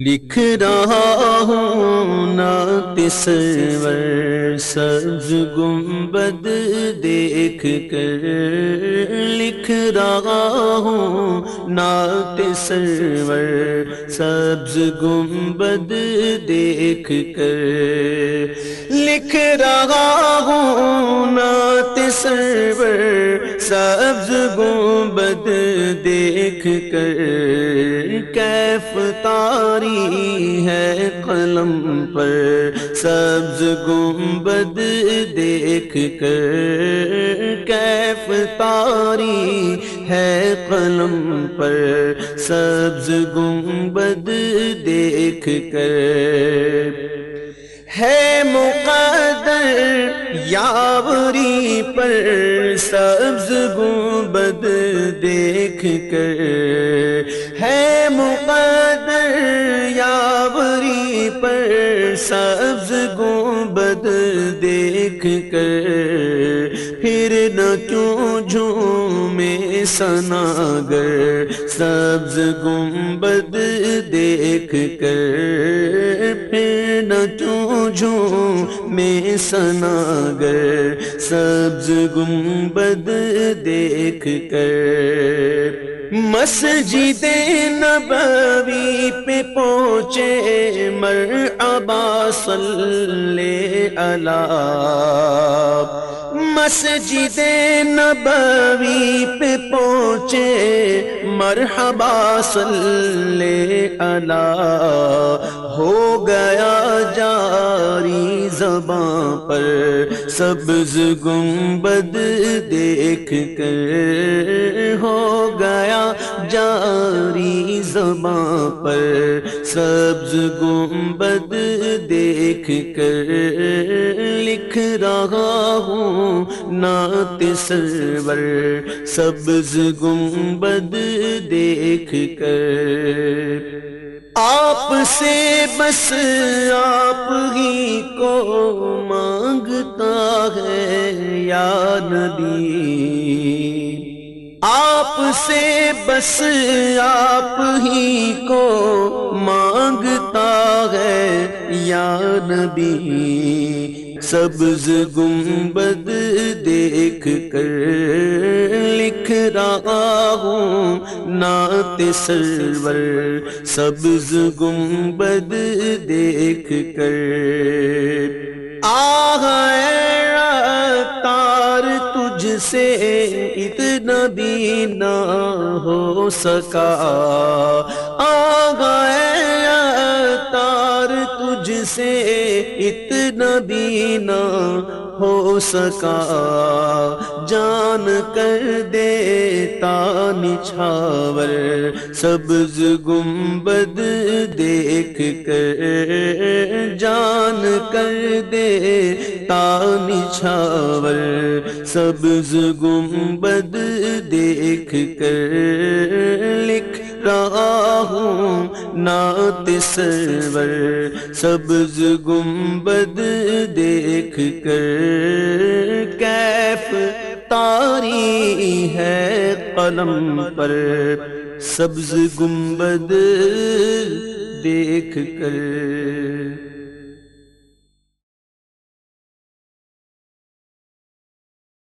لکھ رہا ہوں نات سرور سبز گنبد دیکھ کر۔ لکھ رہا ہوں نات سرور سبز گنبد دیکھ کر۔ لکھ رہا ہوں نات سرور سبز گنبد دیکھ کر۔ کیف تاری ہے قلم پر؟ سبز گنبد دیکھ کر کیف تاری ہے قلم پر؟ سبز گنبد دیکھ کر ہے مقدر یاوری پر؟ سبز گنبد دیکھ کر مقدر یاوری پر سبز گنبد دیکھ کر پھر نہ کیوں جھومے سناگر سبز گنبد دیکھ کر پھر نہ کیوں جھومے سناگر سبز گنبد دیکھ کر مسجد نبوی پہ پہنچے مرعبا صلی اللہ مسجد نبوی پہ پہنچے۔ مرحبا صلی اللہ۔ ہو گیا جاری زباں پر۔ سبز گنبد دیکھ کر۔ ہو گیا جاری زباں پر۔ سبز گنبد دیکھ کر لکھ رہا ہوں نات سرور۔ سبز گنبد دیکھ کر آپ سے بس آپ ہی کو مانگتا ہے یا نبی۔ آپ سے بس آپ ہی کو مانگتا ہے، یا نبی۔ سبز گنبد دیکھ کر لکھ رہا ہوں نات سرور۔ سبز گنبد دیکھ کر آ تجھ سے نبی نہ ہو سکا۔ آ گیا تار تجھ سے اتنا بھی نہ ہو سکا۔ جان کر دیتا نچھاور، سبز گنبد دیکھ کر جان کر دیتا نچھاور، سبز گنبد دیکھ کر لکھ رہا ہوں نات سرور، سبز گنبد دیکھ کر کیف تاری ہے قلم پر۔ سبز گنبد دیکھ کر۔